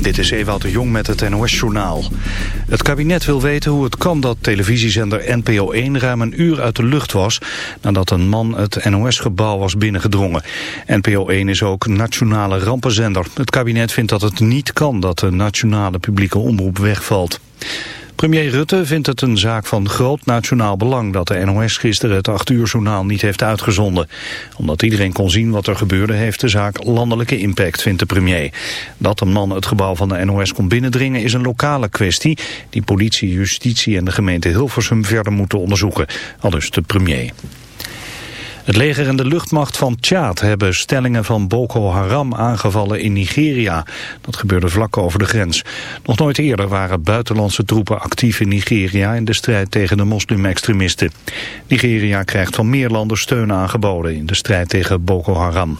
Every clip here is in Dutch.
Dit is Ewout de Jong met het NOS-journaal. Het kabinet wil weten hoe het kan dat televisiezender NPO 1 ruim een uur uit de lucht was... nadat een man het NOS-gebouw was binnengedrongen. NPO 1 is ook nationale rampenzender. Het kabinet vindt dat het niet kan dat de nationale publieke omroep wegvalt. Premier Rutte vindt het een zaak van groot nationaal belang dat de NOS gisteren het 8 uur journaal niet heeft uitgezonden. Omdat iedereen kon zien wat er gebeurde heeft de zaak landelijke impact, vindt de premier. Dat een man het gebouw van de NOS kon binnendringen is een lokale kwestie die politie, justitie en de gemeente Hilversum verder moeten onderzoeken, aldus de premier. Het leger en de luchtmacht van Tjaad hebben stellingen van Boko Haram aangevallen in Nigeria. Dat gebeurde vlak over de grens. Nog nooit eerder waren buitenlandse troepen actief in Nigeria in de strijd tegen de moslim-extremisten. Nigeria krijgt van meer landen steun aangeboden in de strijd tegen Boko Haram.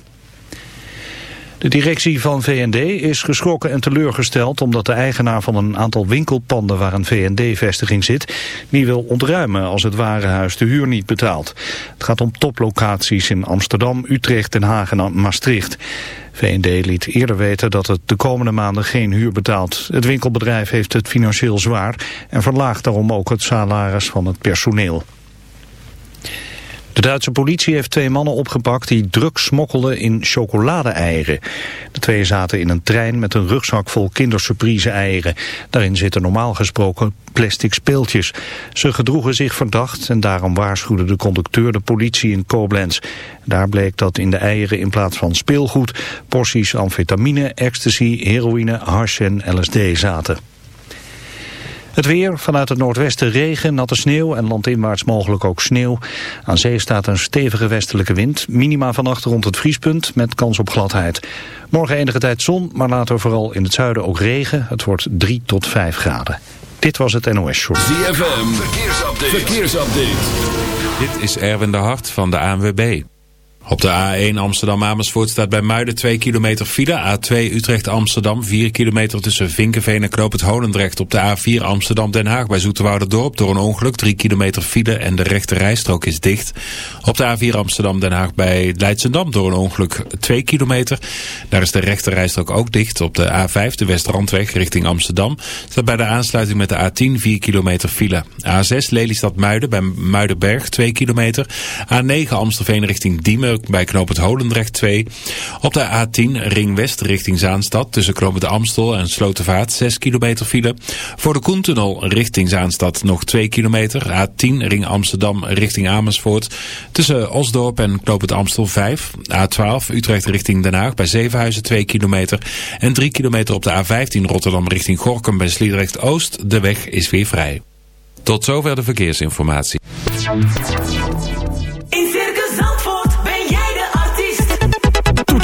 De directie van VND is geschrokken en teleurgesteld omdat de eigenaar van een aantal winkelpanden waar een VND-vestiging zit, niet wil ontruimen als het warenhuis de huur niet betaalt. Het gaat om toplocaties in Amsterdam, Utrecht, Den Haag en Maastricht. VND liet eerder weten dat het de komende maanden geen huur betaalt. Het winkelbedrijf heeft het financieel zwaar en verlaagt daarom ook het salaris van het personeel. De Duitse politie heeft twee mannen opgepakt die drugs smokkelden in chocolade-eieren. De twee zaten in een trein met een rugzak vol kindersurprise-eieren. Daarin zitten normaal gesproken plastic speeltjes. Ze gedroegen zich verdacht en daarom waarschuwde de conducteur de politie in Koblenz. Daar bleek dat in de eieren in plaats van speelgoed porties amfetamine, ecstasy, heroïne, hash en LSD zaten. Het weer, vanuit het noordwesten regen, natte sneeuw en landinwaarts mogelijk ook sneeuw. Aan zee staat een stevige westelijke wind. Minima vannacht rond het vriespunt met kans op gladheid. Morgen enige tijd zon, maar later vooral in het zuiden ook regen. Het wordt 3 tot 5 graden. Dit was het NOS Show. ZFM, verkeersupdate. verkeersupdate. Dit is Erwin de Hart van de ANWB. Op de A1 Amsterdam-Amersfoort staat bij Muiden 2 kilometer file. A2 Utrecht-Amsterdam 4 kilometer tussen Vinkenveen en Knoop het Holendrecht. Op de A4 Amsterdam-Den Haag bij Dorp door een ongeluk 3 kilometer file en de rechte rijstrook is dicht. Op de A4 Amsterdam-Den Haag bij Leidsendam door een ongeluk 2 kilometer. Daar is de rechte rijstrook ook dicht. Op de A5 de Westrandweg richting Amsterdam staat bij de aansluiting met de A10 4 kilometer file. A6 Lelystad-Muiden bij Muidenberg 2 kilometer. A9 Amstelveen richting Diemen bij Knoop het Holendrecht 2. Op de A10 Ring West richting Zaanstad tussen Knoop Amstel en Slotervaart 6 kilometer file. Voor de Koentunnel richting Zaanstad nog 2 kilometer. A10 Ring Amsterdam richting Amersfoort tussen Osdorp en Knoop Amstel 5. A12 Utrecht richting Den Haag bij Zevenhuizen 2 kilometer. En 3 kilometer op de A15 Rotterdam richting Gorkum bij Sliedrecht Oost. De weg is weer vrij. Tot zover de verkeersinformatie.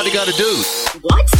Got to do. What?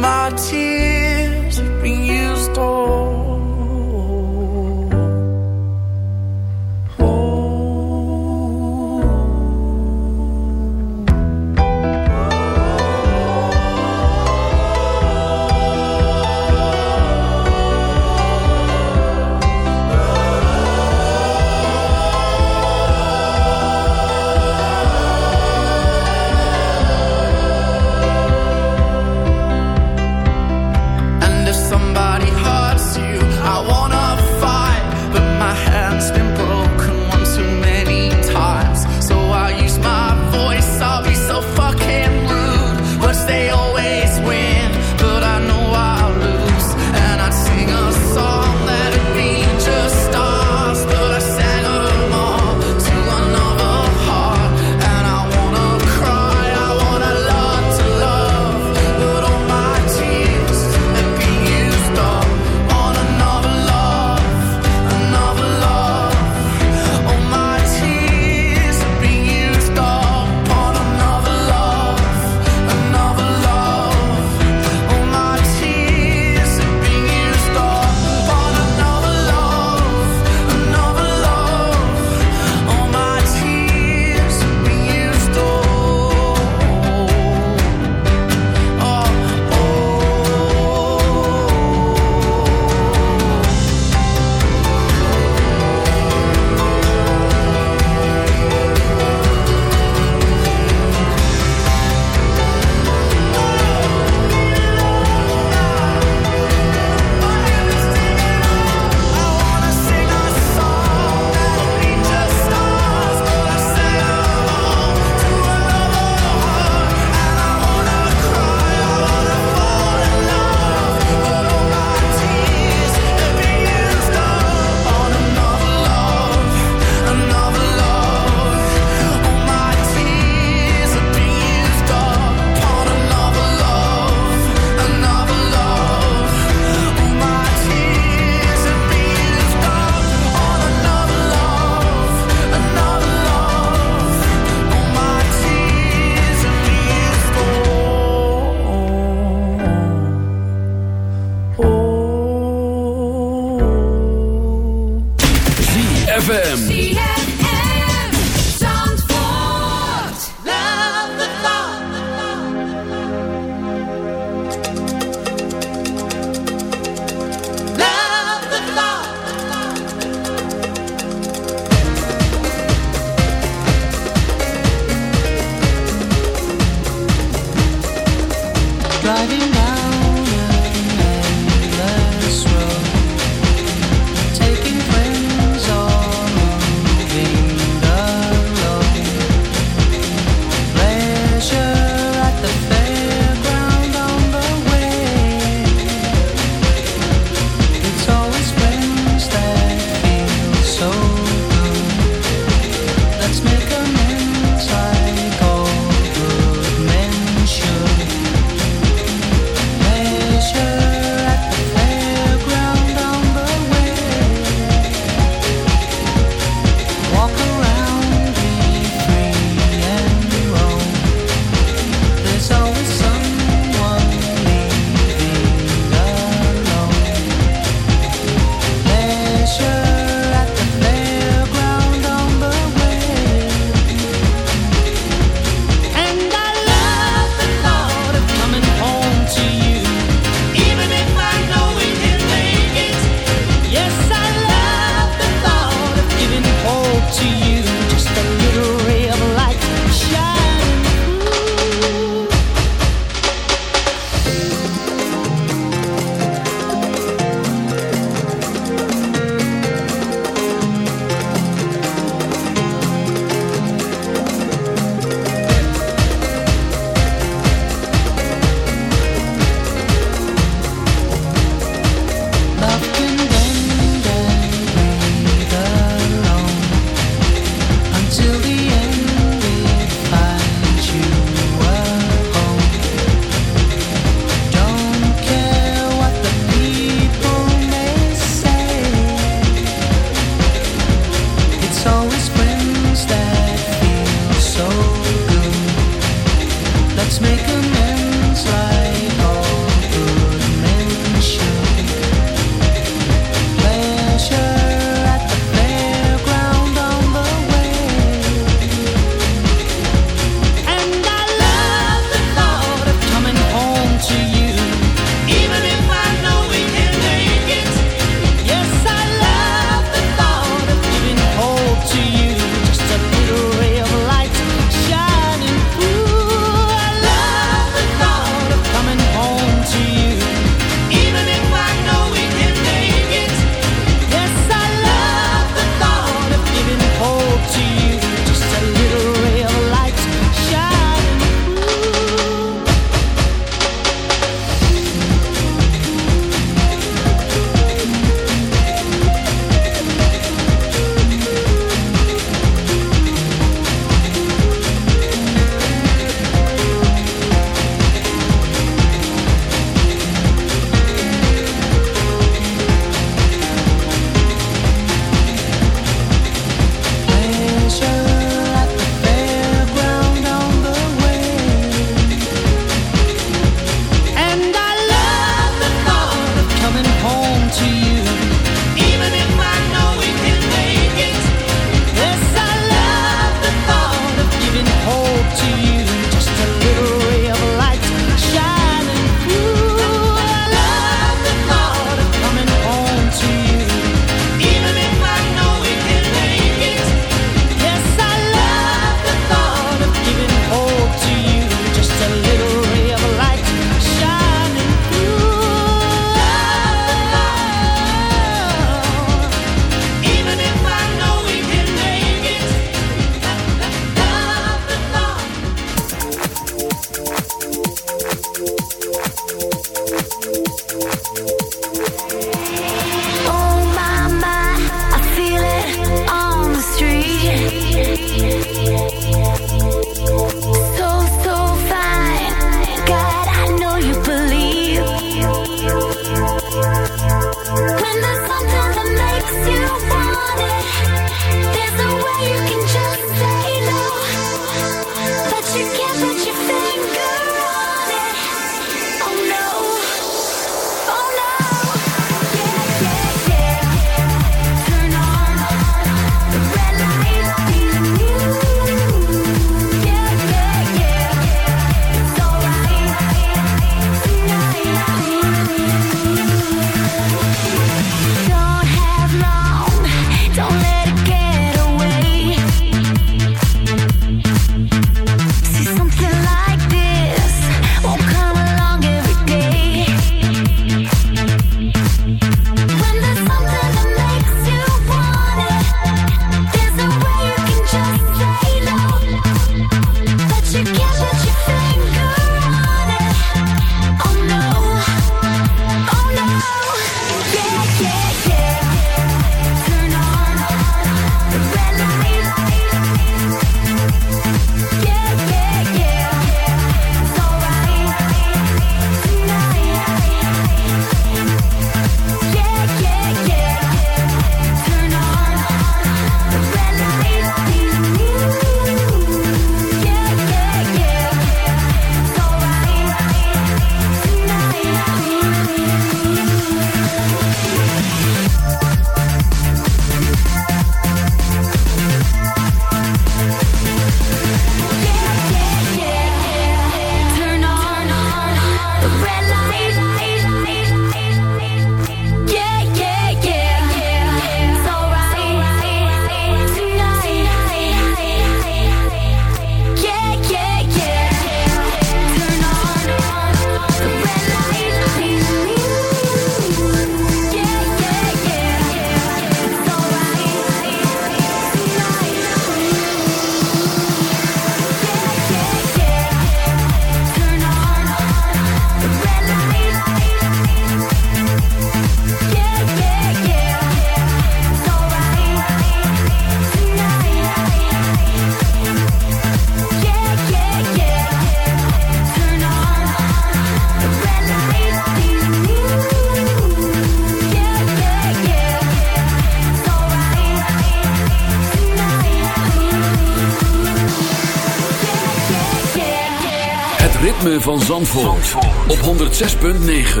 van Zandvoort, Zandvoort. op 106.9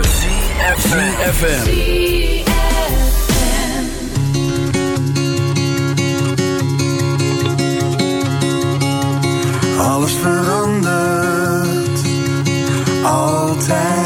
CFFM Alles verandert. Altijd.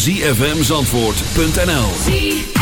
zfmzandvoort.nl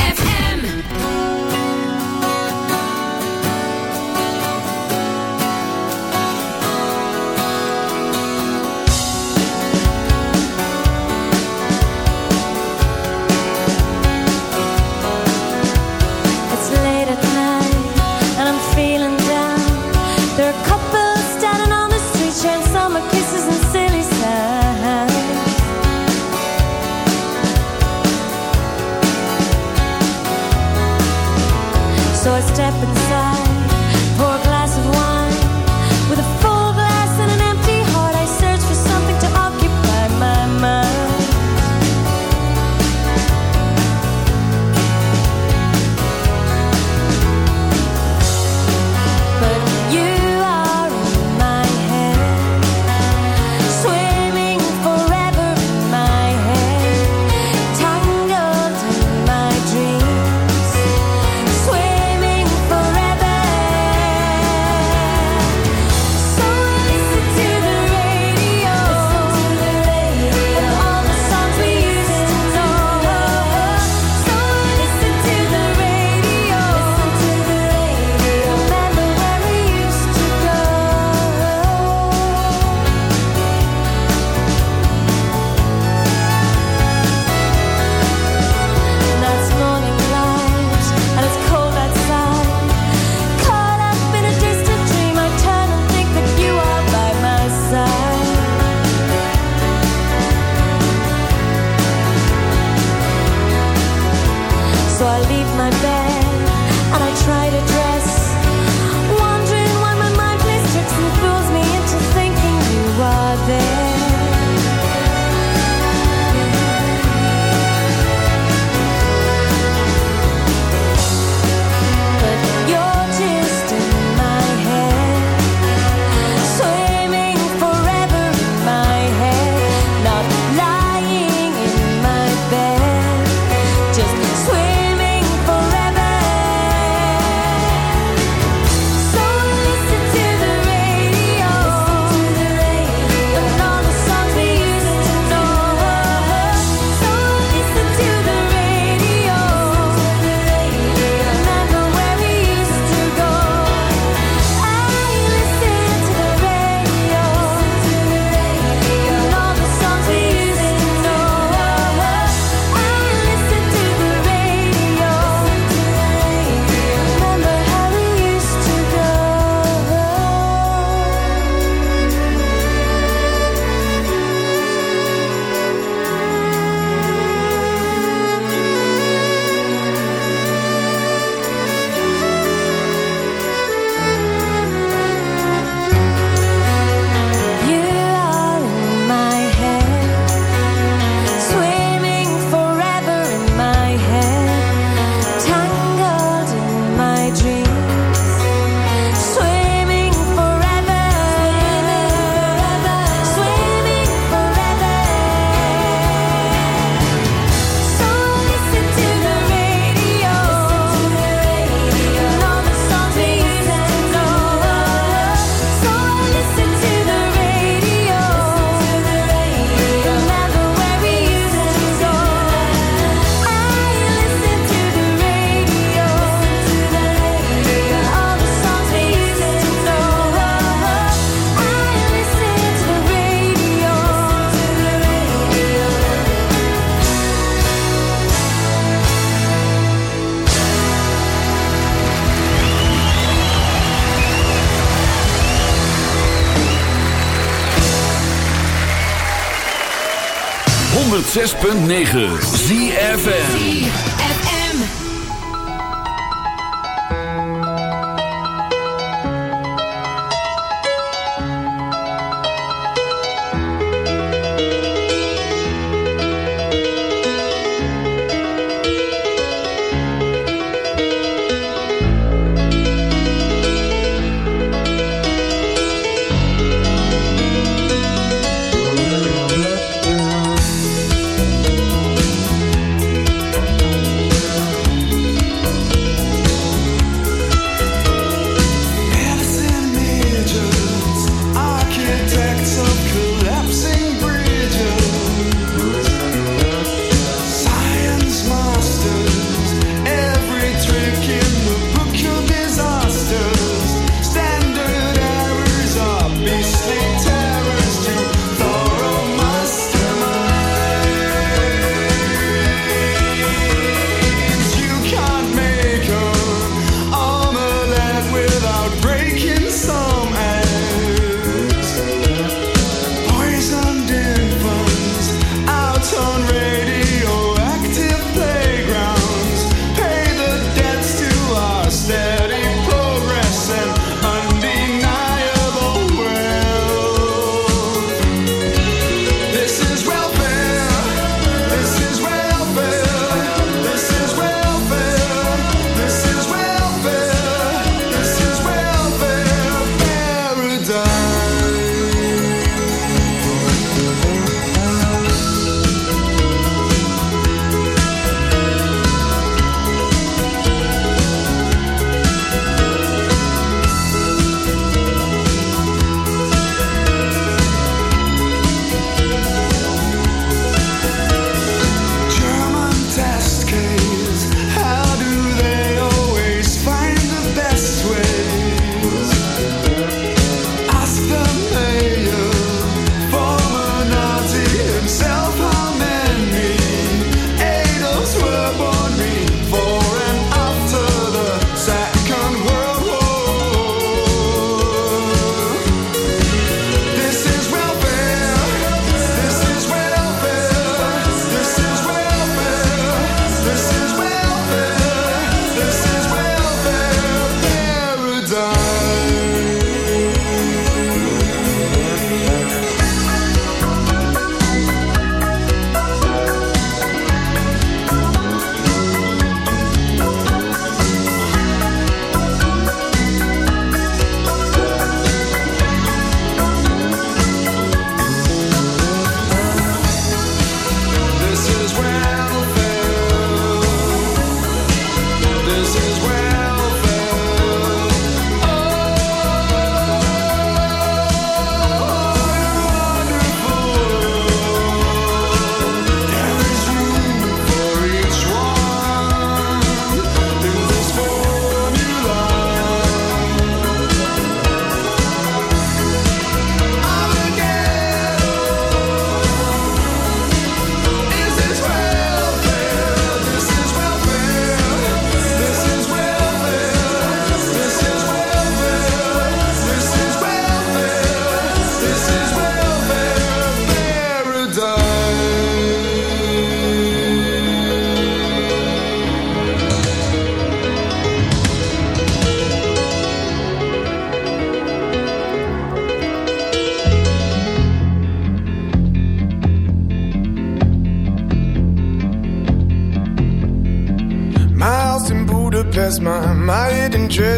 106.9 ZFM.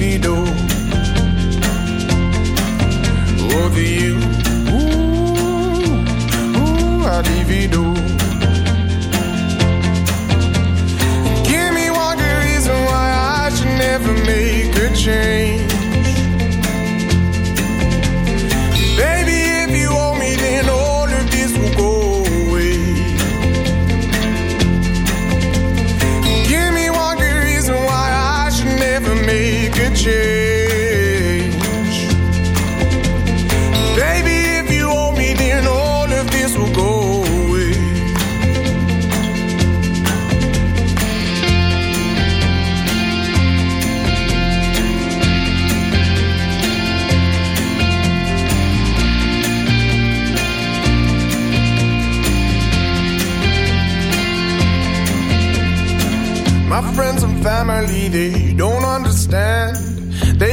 Davido. Oh, uh, the you, ooh, ooh, I Davido. Give me one good reason why I should never make a change.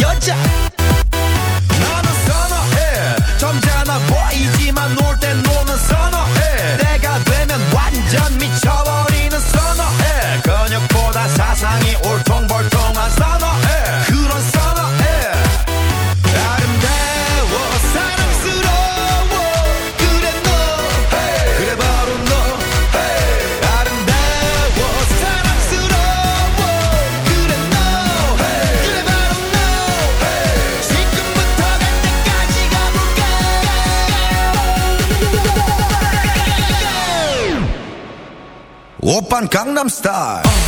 your job. Open Gangnam Style.